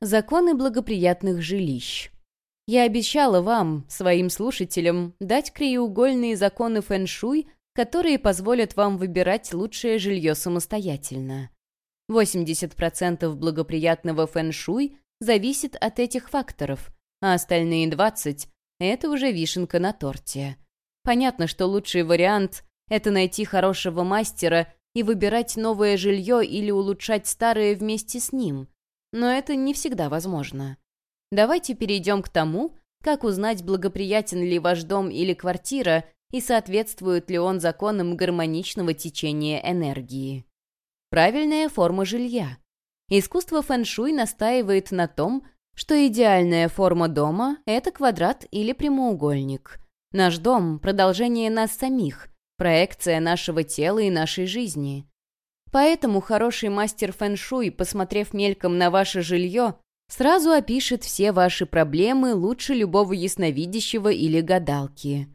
Законы благоприятных жилищ. Я обещала вам, своим слушателям, дать краеугольные законы фэн-шуй, которые позволят вам выбирать лучшее жилье самостоятельно. 80% благоприятного фэн-шуй зависит от этих факторов, а остальные 20% — это уже вишенка на торте. Понятно, что лучший вариант — это найти хорошего мастера и выбирать новое жилье или улучшать старое вместе с ним — но это не всегда возможно. Давайте перейдем к тому, как узнать, благоприятен ли ваш дом или квартира и соответствует ли он законам гармоничного течения энергии. Правильная форма жилья. Искусство фэн-шуй настаивает на том, что идеальная форма дома — это квадрат или прямоугольник. Наш дом — продолжение нас самих, проекция нашего тела и нашей жизни. Поэтому хороший мастер фэн-шуй, посмотрев мельком на ваше жилье, сразу опишет все ваши проблемы лучше любого ясновидящего или гадалки.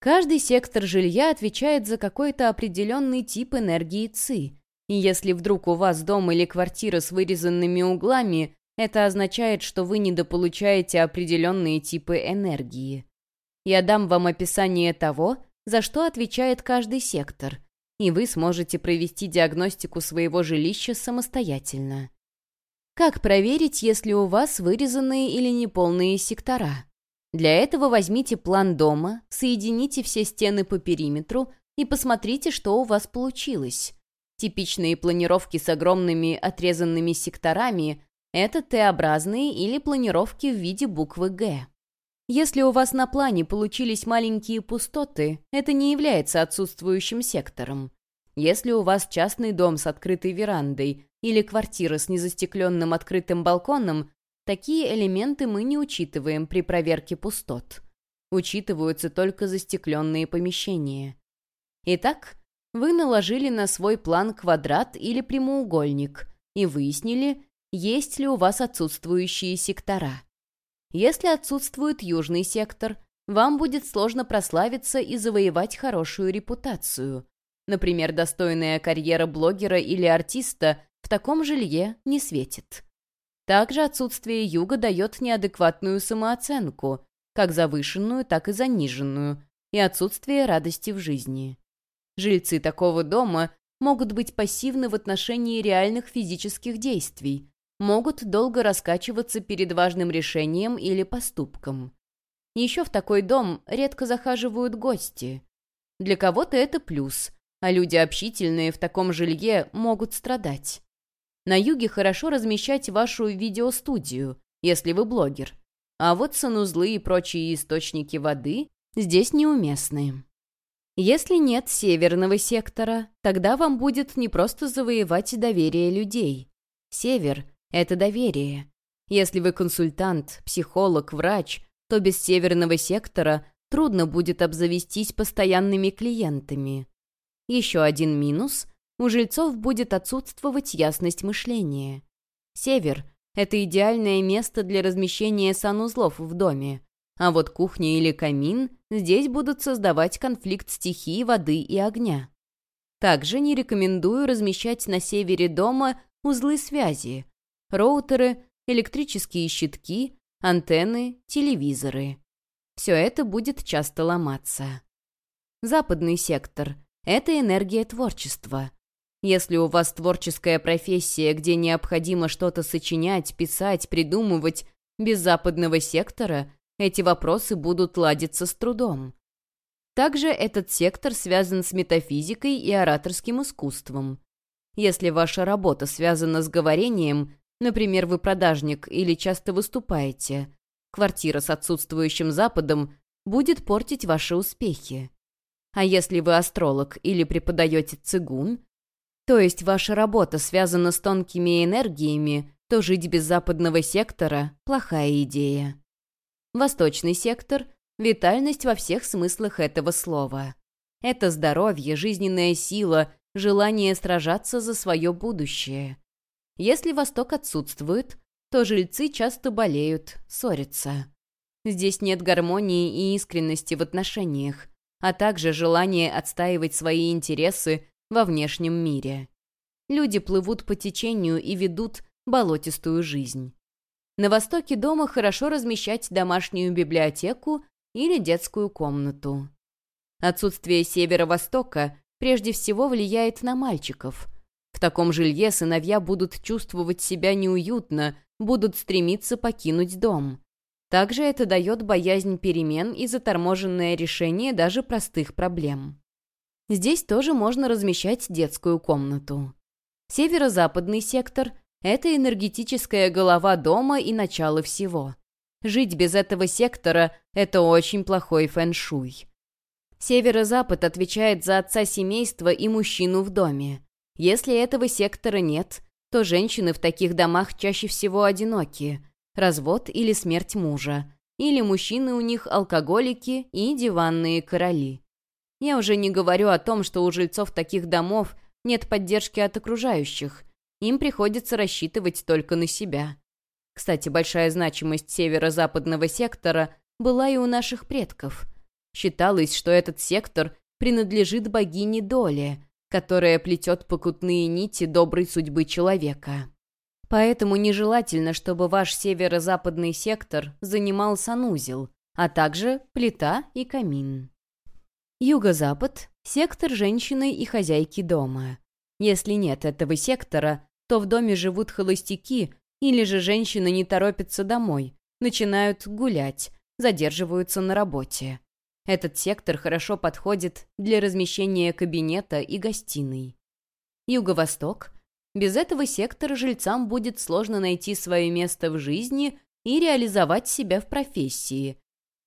Каждый сектор жилья отвечает за какой-то определенный тип энергии ЦИ. И если вдруг у вас дом или квартира с вырезанными углами, это означает, что вы недополучаете определенные типы энергии. Я дам вам описание того, за что отвечает каждый сектор – и вы сможете провести диагностику своего жилища самостоятельно. Как проверить, если у вас вырезанные или неполные сектора? Для этого возьмите план дома, соедините все стены по периметру и посмотрите, что у вас получилось. Типичные планировки с огромными отрезанными секторами — это Т-образные или планировки в виде буквы «Г». Если у вас на плане получились маленькие пустоты, это не является отсутствующим сектором. Если у вас частный дом с открытой верандой или квартира с незастекленным открытым балконом, такие элементы мы не учитываем при проверке пустот. Учитываются только застекленные помещения. Итак, вы наложили на свой план квадрат или прямоугольник и выяснили, есть ли у вас отсутствующие сектора. Если отсутствует южный сектор, вам будет сложно прославиться и завоевать хорошую репутацию. Например, достойная карьера блогера или артиста в таком жилье не светит. Также отсутствие юга дает неадекватную самооценку, как завышенную, так и заниженную, и отсутствие радости в жизни. Жильцы такого дома могут быть пассивны в отношении реальных физических действий, могут долго раскачиваться перед важным решением или поступком. Еще в такой дом редко захаживают гости. Для кого-то это плюс, а люди общительные в таком жилье могут страдать. На юге хорошо размещать вашу видеостудию, если вы блогер. А вот санузлы и прочие источники воды здесь неуместны. Если нет северного сектора, тогда вам будет не просто завоевать доверие людей. Север это доверие. Если вы консультант, психолог, врач, то без северного сектора трудно будет обзавестись постоянными клиентами. Еще один минус – у жильцов будет отсутствовать ясность мышления. Север – это идеальное место для размещения санузлов в доме, а вот кухня или камин здесь будут создавать конфликт стихий воды и огня. Также не рекомендую размещать на севере дома узлы связи, роутеры, электрические щитки, антенны, телевизоры. Все это будет часто ломаться. Западный сектор — это энергия творчества. Если у вас творческая профессия, где необходимо что-то сочинять, писать, придумывать, без западного сектора эти вопросы будут ладиться с трудом. Также этот сектор связан с метафизикой и ораторским искусством. Если ваша работа связана с говорением, Например, вы продажник или часто выступаете. Квартира с отсутствующим западом будет портить ваши успехи. А если вы астролог или преподаете цигун, то есть ваша работа связана с тонкими энергиями, то жить без западного сектора – плохая идея. Восточный сектор – витальность во всех смыслах этого слова. Это здоровье, жизненная сила, желание сражаться за свое будущее. Если Восток отсутствует, то жильцы часто болеют, ссорятся. Здесь нет гармонии и искренности в отношениях, а также желания отстаивать свои интересы во внешнем мире. Люди плывут по течению и ведут болотистую жизнь. На востоке дома хорошо размещать домашнюю библиотеку или детскую комнату. Отсутствие северо-востока прежде всего влияет на мальчиков. Таком жилье сыновья будут чувствовать себя неуютно, будут стремиться покинуть дом. Также это дает боязнь перемен и заторможенное решение даже простых проблем. Здесь тоже можно размещать детскую комнату. Северо-западный сектор – это энергетическая голова дома и начало всего. Жить без этого сектора – это очень плохой фэн-шуй. Северо-запад отвечает за отца семейства и мужчину в доме. Если этого сектора нет, то женщины в таких домах чаще всего одиноки. Развод или смерть мужа. Или мужчины у них алкоголики и диванные короли. Я уже не говорю о том, что у жильцов таких домов нет поддержки от окружающих. Им приходится рассчитывать только на себя. Кстати, большая значимость северо-западного сектора была и у наших предков. Считалось, что этот сектор принадлежит богине Доле, которая плетет покутные нити доброй судьбы человека. Поэтому нежелательно, чтобы ваш северо-западный сектор занимал санузел, а также плита и камин. Юго-запад – сектор женщины и хозяйки дома. Если нет этого сектора, то в доме живут холостяки, или же женщины не торопятся домой, начинают гулять, задерживаются на работе. Этот сектор хорошо подходит для размещения кабинета и гостиной. Юго-восток. Без этого сектора жильцам будет сложно найти свое место в жизни и реализовать себя в профессии,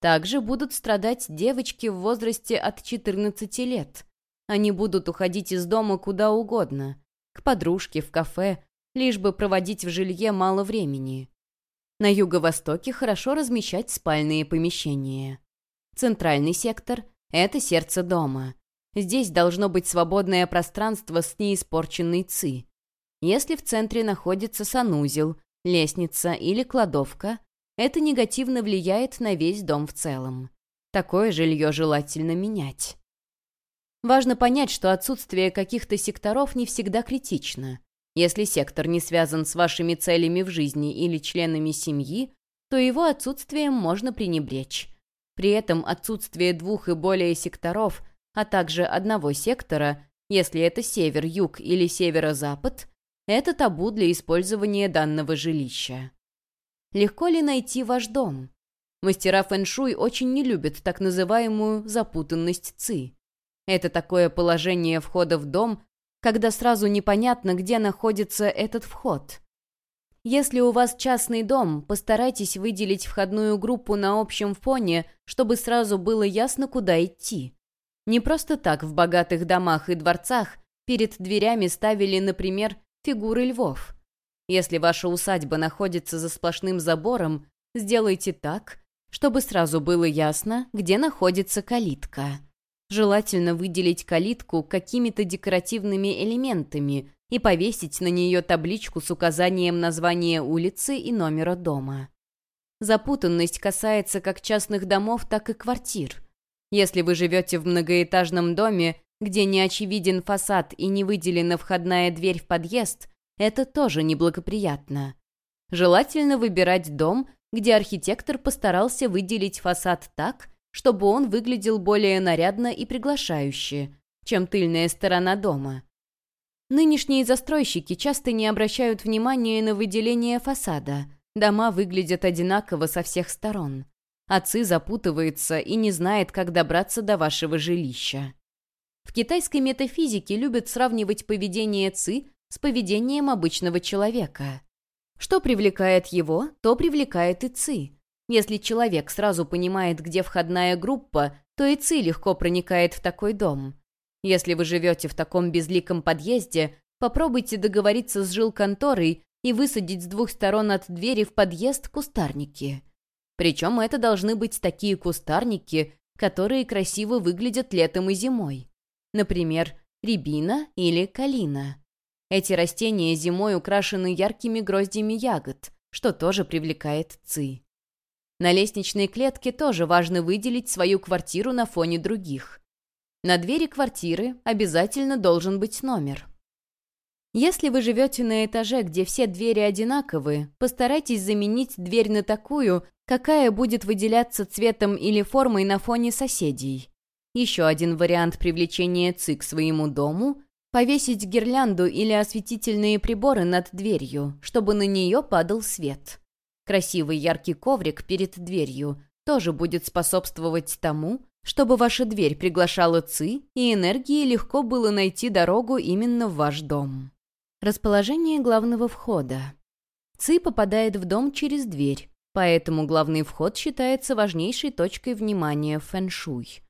также будут страдать девочки в возрасте от 14 лет. Они будут уходить из дома куда угодно. К подружке, в кафе, лишь бы проводить в жилье мало времени. На юго-востоке хорошо размещать спальные помещения. Центральный сектор – это сердце дома. Здесь должно быть свободное пространство с неиспорченной ци. Если в центре находится санузел, лестница или кладовка, это негативно влияет на весь дом в целом. Такое жилье желательно менять. Важно понять, что отсутствие каких-то секторов не всегда критично. Если сектор не связан с вашими целями в жизни или членами семьи, то его отсутствием можно пренебречь. При этом отсутствие двух и более секторов, а также одного сектора, если это север, юг или северо-запад, это табу для использования данного жилища. Легко ли найти ваш дом? Мастера фэншуй очень не любят так называемую запутанность ци. Это такое положение входа в дом, когда сразу непонятно, где находится этот вход. Если у вас частный дом, постарайтесь выделить входную группу на общем фоне, чтобы сразу было ясно, куда идти. Не просто так в богатых домах и дворцах перед дверями ставили, например, фигуры львов. Если ваша усадьба находится за сплошным забором, сделайте так, чтобы сразу было ясно, где находится калитка. Желательно выделить калитку какими-то декоративными элементами и повесить на нее табличку с указанием названия улицы и номера дома. Запутанность касается как частных домов, так и квартир. Если вы живете в многоэтажном доме, где не очевиден фасад и не выделена входная дверь в подъезд – это тоже неблагоприятно. Желательно выбирать дом, где архитектор постарался выделить фасад так, чтобы он выглядел более нарядно и приглашающе, чем тыльная сторона дома. Нынешние застройщики часто не обращают внимания на выделение фасада. Дома выглядят одинаково со всех сторон. Отцы запутывается и не знает, как добраться до вашего жилища. В китайской метафизике любят сравнивать поведение ци с поведением обычного человека. Что привлекает его, то привлекает и ЦИ. Если человек сразу понимает, где входная группа, то и ЦИ легко проникает в такой дом. Если вы живете в таком безликом подъезде, попробуйте договориться с жилконторой и высадить с двух сторон от двери в подъезд кустарники. Причем это должны быть такие кустарники, которые красиво выглядят летом и зимой. Например, рябина или калина. Эти растения зимой украшены яркими гроздьями ягод, что тоже привлекает ци. На лестничной клетке тоже важно выделить свою квартиру на фоне других. На двери квартиры обязательно должен быть номер. Если вы живете на этаже, где все двери одинаковы, постарайтесь заменить дверь на такую, какая будет выделяться цветом или формой на фоне соседей. Еще один вариант привлечения ЦИ к своему дому – повесить гирлянду или осветительные приборы над дверью, чтобы на нее падал свет. Красивый яркий коврик перед дверью тоже будет способствовать тому, чтобы ваша дверь приглашала ЦИ и энергии легко было найти дорогу именно в ваш дом. Расположение главного входа. Ци попадает в дом через дверь, поэтому главный вход считается важнейшей точкой внимания фэншуй.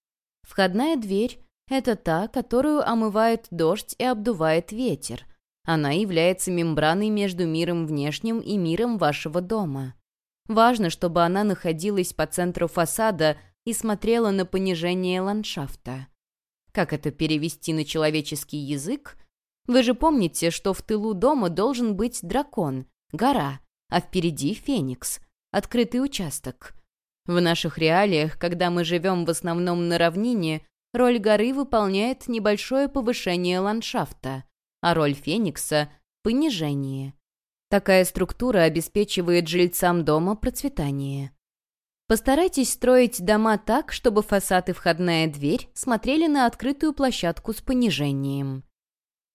Входная дверь — это та, которую омывает дождь и обдувает ветер. Она является мембраной между миром внешним и миром вашего дома. Важно, чтобы она находилась по центру фасада и смотрела на понижение ландшафта. Как это перевести на человеческий язык — вы же помните, что в тылу дома должен быть дракон, гора, а впереди феникс, открытый участок. В наших реалиях, когда мы живем в основном на равнине, роль горы выполняет небольшое повышение ландшафта, а роль феникса — понижение. Такая структура обеспечивает жильцам дома процветание. Постарайтесь строить дома так, чтобы фасад и входная дверь смотрели на открытую площадку с понижением.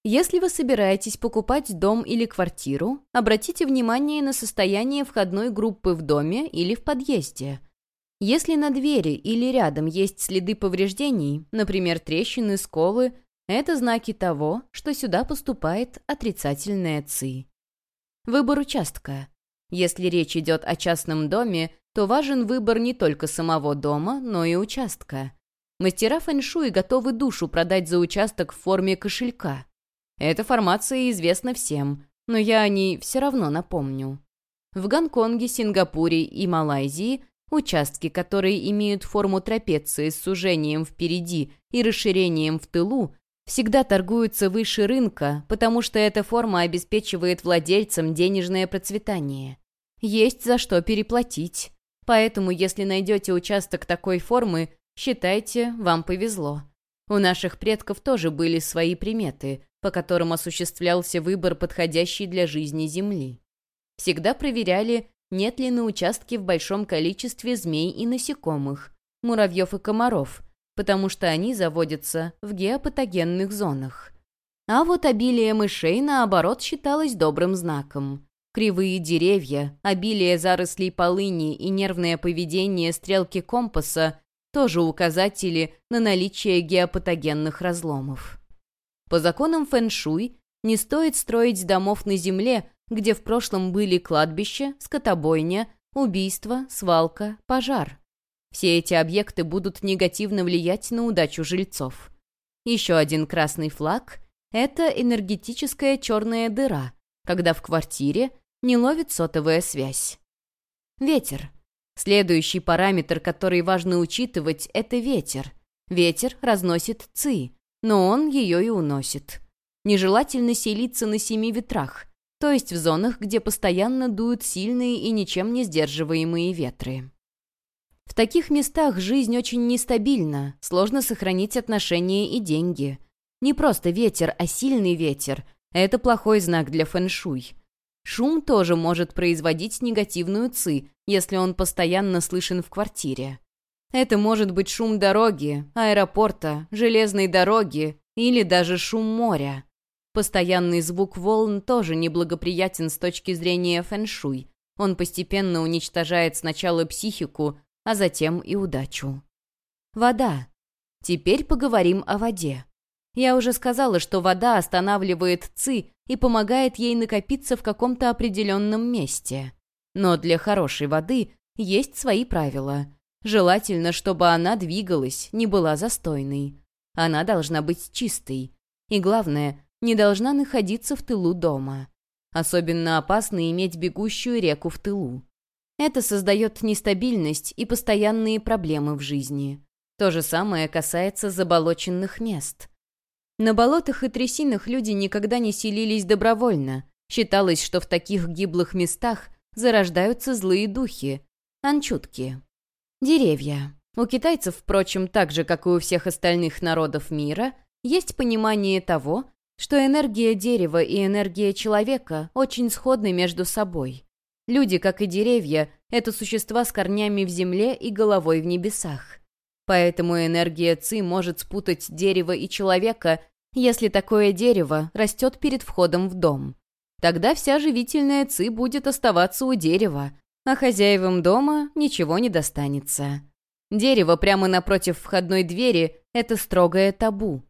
Если вы собираетесь покупать дом или квартиру, обратите внимание на состояние входной группы в доме или в подъезде. Если на двери или рядом есть следы повреждений, например, трещины, сколы, это знаки того, что сюда поступает отрицательная ЦИ. Выбор участка. Если речь идет о частном доме, то важен выбор не только самого дома, но и участка. Мастера фэншуй готовы душу продать за участок в форме кошелька – эта формация известна всем, но я о ней все равно напомню. В Гонконге, Сингапуре и Малайзии участки, которые имеют форму трапеции с сужением впереди и расширением в тылу, всегда торгуются выше рынка, потому что эта форма обеспечивает владельцам денежное процветание. Есть за что переплатить. Поэтому, если найдете участок такой формы, считайте, вам повезло. У наших предков тоже были свои приметы, по которым осуществлялся выбор подходящей для жизни земли. Всегда проверяли, нет ли на участке в большом количестве змей и насекомых, муравьев и комаров, потому что они заводятся в геопатогенных зонах. А вот обилие мышей, наоборот, считалось добрым знаком. Кривые деревья, обилие зарослей полыни и нервное поведение стрелки компаса тоже указатели на наличие геопатогенных разломов. По законам фэн-шуй не стоит строить домов на земле, где в прошлом были кладбище, скотобойня, убийство, свалка, пожар. Все эти объекты будут негативно влиять на удачу жильцов. Еще один красный флаг — это энергетическая черная дыра, когда в квартире не ловит сотовая связь. Ветер. Следующий параметр, который важно учитывать, — это ветер. Ветер разносит ци, но он ее и уносит. Нежелательно селиться на семи ветрах, то есть в зонах, где постоянно дуют сильные и ничем не сдерживаемые ветры. В таких местах жизнь очень нестабильна, сложно сохранить отношения и деньги. Не просто ветер, а сильный ветер – это плохой знак для фэншуй. Шум тоже может производить негативную ци, если он постоянно слышен в квартире. Это может быть шум дороги, аэропорта, железной дороги или даже шум моря. Постоянный звук волн тоже неблагоприятен с точки зрения фэншуй. Он постепенно уничтожает сначала психику, а затем и удачу. Вода. Теперь поговорим о воде. Я уже сказала, что вода останавливает ци и помогает ей накопиться в каком-то определенном месте. Но для хорошей воды есть свои правила – Желательно, чтобы она двигалась, не была застойной. Она должна быть чистой. И главное, не должна находиться в тылу дома. Особенно опасно иметь бегущую реку в тылу. Это создает нестабильность и постоянные проблемы в жизни. То же самое касается заболоченных мест. На болотах и трясинах люди никогда не селились добровольно. Считалось, что в таких гиблых местах зарождаются злые духи, анчутки. Деревья. У китайцев, впрочем, так же, как и у всех остальных народов мира, есть понимание того, что энергия дерева и энергия человека очень сходны между собой. Люди, как и деревья, это существа с корнями в земле и головой в небесах. Поэтому энергия Ци может спутать дерево и человека, если такое дерево растет перед входом в дом. Тогда вся живительная Ци будет оставаться у дерева, а хозяевам дома ничего не достанется. Дерево прямо напротив входной двери — это строгое табу.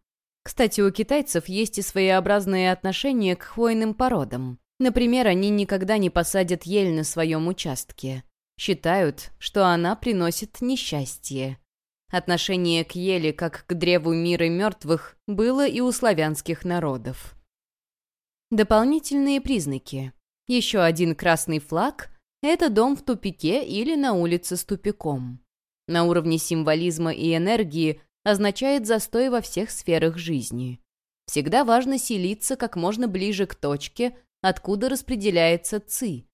Кстати, у китайцев есть и своеобразные отношения к хвойным породам. Например, они никогда не посадят ель на своем участке. Считают, что она приносит несчастье. Отношение к ели, как к древу мира мертвых, было и у славянских народов. Дополнительные признаки. Еще один красный флаг — это дом в тупике или на улице с тупиком. На уровне символизма и энергии означает застой во всех сферах жизни. Всегда важно селиться как можно ближе к точке, откуда распределяется ЦИ.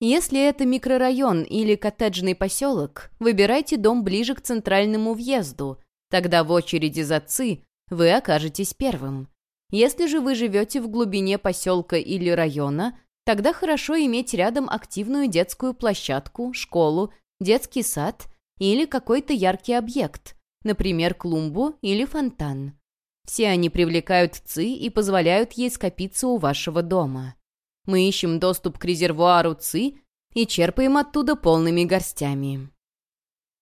Если это микрорайон или коттеджный поселок, выбирайте дом ближе к центральному въезду, тогда в очереди за ЦИ вы окажетесь первым. Если же вы живете в глубине поселка или района, тогда хорошо иметь рядом активную детскую площадку, школу, детский сад или какой-то яркий объект, например, клумбу или фонтан. Все они привлекают ЦИ и позволяют ей скопиться у вашего дома. Мы ищем доступ к резервуару ЦИ и черпаем оттуда полными горстями.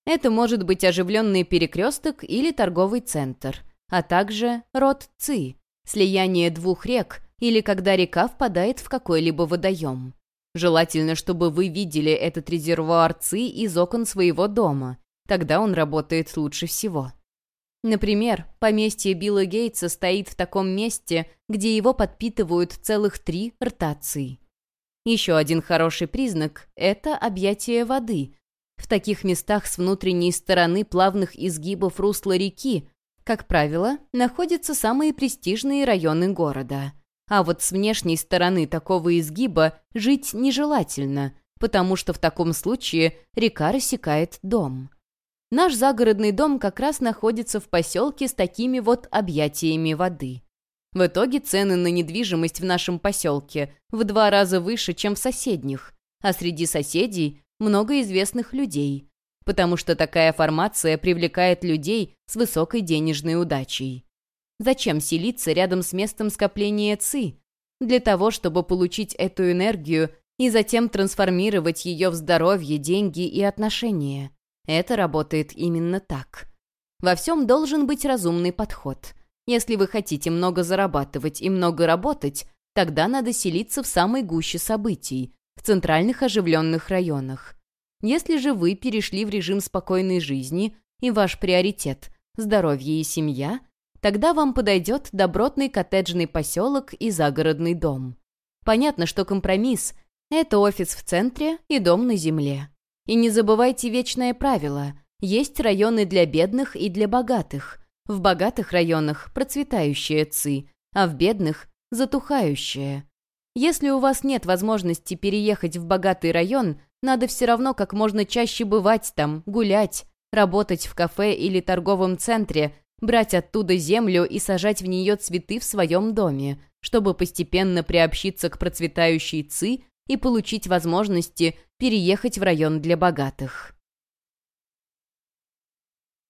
Это может быть оживленный перекресток или торговый центр, а также род ЦИ, слияние двух рек или когда река впадает в какой-либо водоем. Желательно, чтобы вы видели этот резервуар ЦИ из окон своего дома. Тогда он работает лучше всего. Например, поместье Билла Гейтса стоит в таком месте, где его подпитывают целых три рта ЦИ. Еще один хороший признак – это объятие воды. В таких местах с внутренней стороны плавных изгибов русла реки, как правило, находятся самые престижные районы города – а вот с внешней стороны такого изгиба жить нежелательно, потому что в таком случае река рассекает дом. Наш загородный дом как раз находится в поселке с такими вот объятиями воды. В итоге цены на недвижимость в нашем поселке в два раза выше, чем в соседних, а среди соседей много известных людей, потому что такая формация привлекает людей с высокой денежной удачей. Зачем селиться рядом с местом скопления ЦИ? Для того, чтобы получить эту энергию и затем трансформировать ее в здоровье, деньги и отношения. Это работает именно так. Во всем должен быть разумный подход. Если вы хотите много зарабатывать и много работать, тогда надо селиться в самой гуще событий, в центральных оживленных районах. Если же вы перешли в режим спокойной жизни, и ваш приоритет – здоровье и семья, Тогда вам подойдет добротный коттеджный поселок и загородный дом. Понятно, что компромисс – это офис в центре и дом на земле. И не забывайте вечное правило – есть районы для бедных и для богатых. В богатых районах процветающая ЦИ, а в бедных – затухающая. Если у вас нет возможности переехать в богатый район, надо все равно как можно чаще бывать там, гулять, работать в кафе или торговом центре – брать оттуда землю и сажать в нее цветы в своем доме, чтобы постепенно приобщиться к процветающей ЦИ и получить возможности переехать в район для богатых.